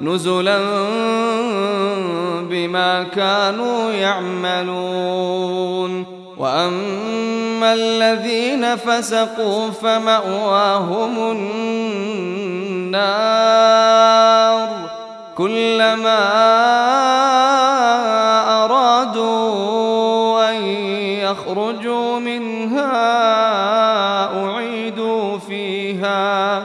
نزلا بما كانوا يعملون. وأما الذين فسقوا فمأواهم النار. كلما يخرجوا منها أعيدوا فيها.